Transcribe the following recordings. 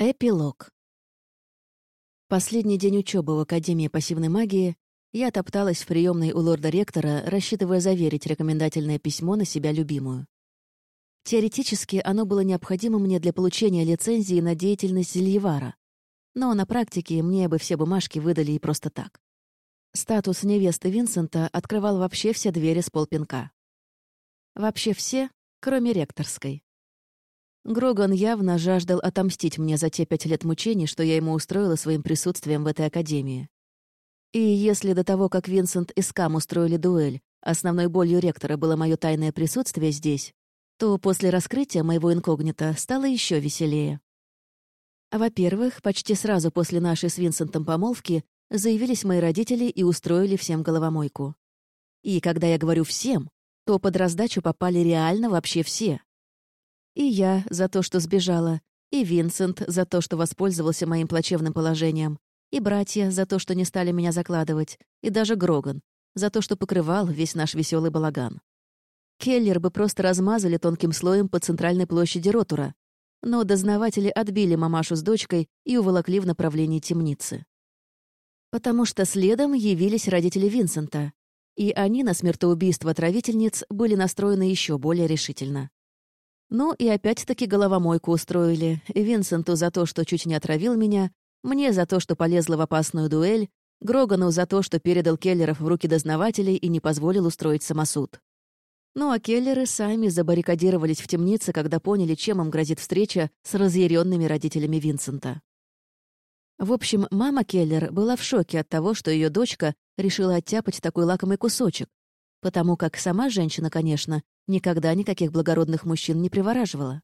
Эпилог. Последний день учебы в Академии пассивной магии я топталась в приемной у лорда-ректора, рассчитывая заверить рекомендательное письмо на себя любимую. Теоретически оно было необходимо мне для получения лицензии на деятельность Зельевара, но на практике мне бы все бумажки выдали и просто так. Статус невесты Винсента открывал вообще все двери с полпинка. Вообще все, кроме ректорской. Гроган явно жаждал отомстить мне за те пять лет мучений, что я ему устроила своим присутствием в этой академии. И если до того, как Винсент и Скам устроили дуэль, основной болью ректора было мое тайное присутствие здесь, то после раскрытия моего инкогнито стало еще веселее. Во-первых, почти сразу после нашей с Винсентом помолвки заявились мои родители и устроили всем головомойку. И когда я говорю «всем», то под раздачу попали реально вообще все. И я за то, что сбежала, и Винсент за то, что воспользовался моим плачевным положением, и братья за то, что не стали меня закладывать, и даже Гроган за то, что покрывал весь наш веселый балаган. Келлер бы просто размазали тонким слоем по центральной площади Ротура, но дознаватели отбили мамашу с дочкой и уволокли в направлении темницы. Потому что следом явились родители Винсента, и они на смертоубийство отравительниц были настроены еще более решительно. Ну и опять-таки головомойку устроили. Винсенту за то, что чуть не отравил меня, мне за то, что полезла в опасную дуэль, Грогану за то, что передал Келлеров в руки дознавателей и не позволил устроить самосуд. Ну а Келлеры сами забаррикадировались в темнице, когда поняли, чем им грозит встреча с разъяренными родителями Винсента. В общем, мама Келлер была в шоке от того, что ее дочка решила оттяпать такой лакомый кусочек, потому как сама женщина, конечно, никогда никаких благородных мужчин не привораживала.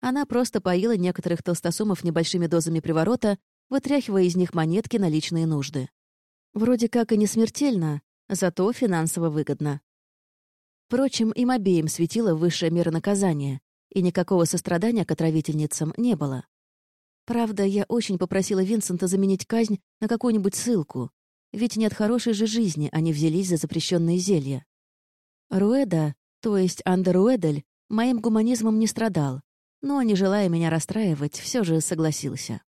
Она просто поила некоторых толстосумов небольшими дозами приворота, вытряхивая из них монетки на личные нужды. Вроде как и не смертельно, зато финансово выгодно. Впрочем, им обеим светила высшая мера наказания, и никакого сострадания к отравительницам не было. Правда, я очень попросила Винсента заменить казнь на какую-нибудь ссылку, ведь не от хорошей же жизни они взялись за запрещенные зелья. Руэда, то есть Андер Руэдель, моим гуманизмом не страдал, но, не желая меня расстраивать, все же согласился.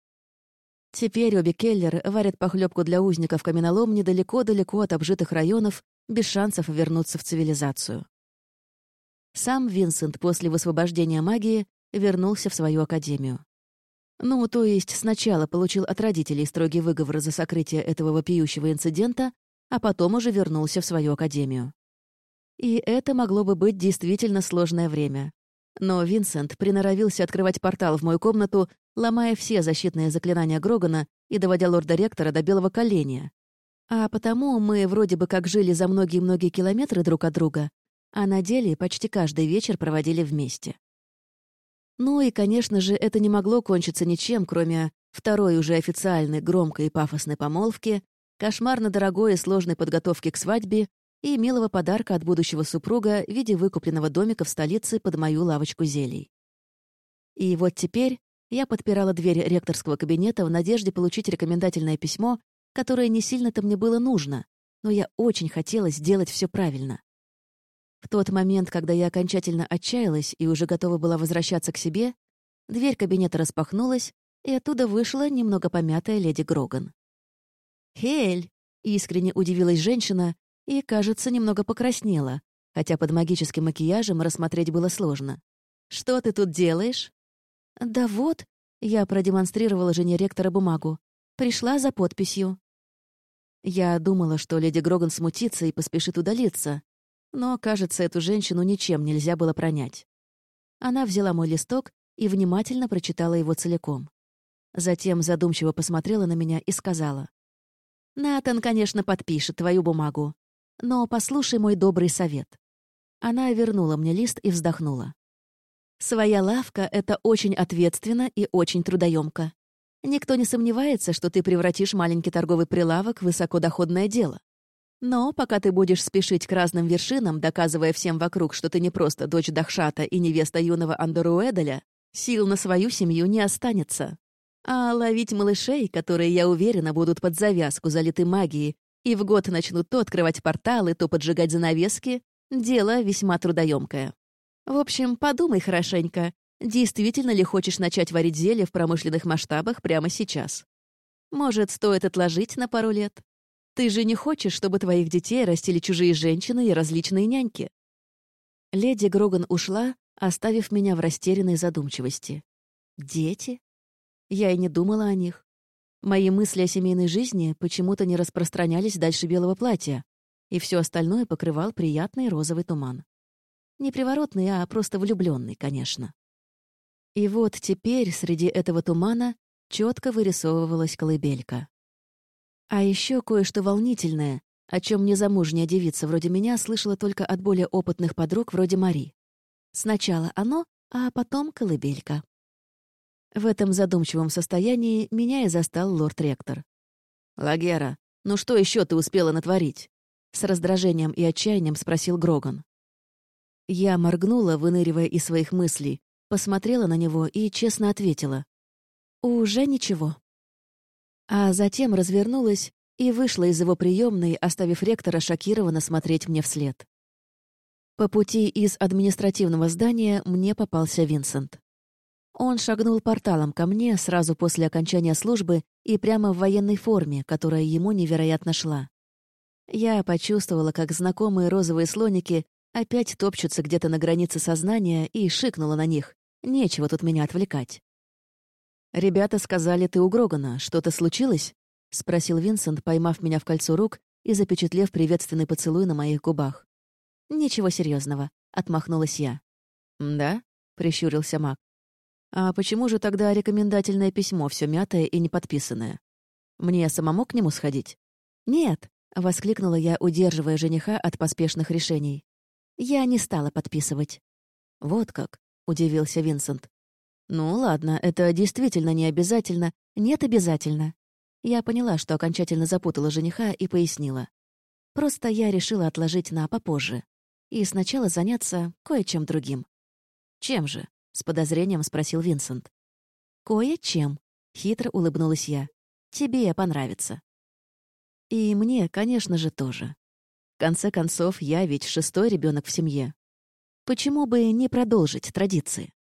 Теперь обе Келлер варят похлебку для узников каменоломни далеко-далеко от обжитых районов, без шансов вернуться в цивилизацию. Сам Винсент после высвобождения магии вернулся в свою академию. Ну, то есть сначала получил от родителей строгий выговор за сокрытие этого вопиющего инцидента, а потом уже вернулся в свою академию. И это могло бы быть действительно сложное время. Но Винсент приноровился открывать портал в мою комнату, ломая все защитные заклинания Грогана и доводя лорда-ректора до белого коленя. А потому мы вроде бы как жили за многие-многие километры друг от друга, а на деле почти каждый вечер проводили вместе. Ну и, конечно же, это не могло кончиться ничем, кроме второй уже официальной громкой и пафосной помолвки, кошмарно дорогой и сложной подготовки к свадьбе и милого подарка от будущего супруга в виде выкупленного домика в столице под мою лавочку зелий. И вот теперь я подпирала дверь ректорского кабинета в надежде получить рекомендательное письмо, которое не сильно-то мне было нужно, но я очень хотела сделать все правильно. В тот момент, когда я окончательно отчаялась и уже готова была возвращаться к себе, дверь кабинета распахнулась, и оттуда вышла немного помятая леди Гроган. «Хель!» — искренне удивилась женщина и, кажется, немного покраснела, хотя под магическим макияжем рассмотреть было сложно. «Что ты тут делаешь?» «Да вот», — я продемонстрировала жене ректора бумагу. «Пришла за подписью». Я думала, что леди Гроган смутится и поспешит удалиться, но, кажется, эту женщину ничем нельзя было пронять. Она взяла мой листок и внимательно прочитала его целиком. Затем задумчиво посмотрела на меня и сказала. «Натан, конечно, подпишет твою бумагу, но послушай мой добрый совет». Она вернула мне лист и вздохнула. «Своя лавка — это очень ответственно и очень трудоемко. Никто не сомневается, что ты превратишь маленький торговый прилавок в высокодоходное дело. Но пока ты будешь спешить к разным вершинам, доказывая всем вокруг, что ты не просто дочь Дахшата и невеста юного Андоруэделя, сил на свою семью не останется. А ловить малышей, которые, я уверена, будут под завязку залиты магией, и в год начнут то открывать порталы, то поджигать занавески, дело весьма трудоемкое. В общем, подумай хорошенько действительно ли хочешь начать варить зелье в промышленных масштабах прямо сейчас. Может, стоит отложить на пару лет? Ты же не хочешь, чтобы твоих детей растили чужие женщины и различные няньки?» Леди Гроган ушла, оставив меня в растерянной задумчивости. «Дети?» Я и не думала о них. Мои мысли о семейной жизни почему-то не распространялись дальше белого платья, и все остальное покрывал приятный розовый туман. Не приворотный, а просто влюбленный, конечно. И вот теперь среди этого тумана четко вырисовывалась колыбелька. А еще кое-что волнительное, о чем незамужняя девица вроде меня слышала только от более опытных подруг вроде Мари. Сначала оно, а потом колыбелька. В этом задумчивом состоянии меня и застал лорд-ректор. «Лагера, ну что еще ты успела натворить?» С раздражением и отчаянием спросил Гроган. Я моргнула, выныривая из своих мыслей, посмотрела на него и честно ответила. «Уже ничего». А затем развернулась и вышла из его приемной, оставив ректора шокированно смотреть мне вслед. По пути из административного здания мне попался Винсент. Он шагнул порталом ко мне сразу после окончания службы и прямо в военной форме, которая ему невероятно шла. Я почувствовала, как знакомые розовые слоники опять топчутся где-то на границе сознания и шикнула на них. Нечего тут меня отвлекать. «Ребята сказали, ты у Грогана. Что-то случилось?» — спросил Винсент, поймав меня в кольцо рук и запечатлев приветственный поцелуй на моих губах. «Ничего серьезного, отмахнулась я. «Да?» — прищурился Мак. «А почему же тогда рекомендательное письмо все мятое и не подписанное? Мне самому к нему сходить?» «Нет», — воскликнула я, удерживая жениха от поспешных решений. «Я не стала подписывать». «Вот как», — удивился Винсент. «Ну ладно, это действительно не обязательно. Нет, обязательно». Я поняла, что окончательно запутала жениха и пояснила. Просто я решила отложить на попозже. И сначала заняться кое-чем другим. «Чем же?» — с подозрением спросил Винсент. «Кое-чем», — хитро улыбнулась я. «Тебе понравится». И мне, конечно же, тоже. В конце концов, я ведь шестой ребенок в семье. Почему бы не продолжить традиции?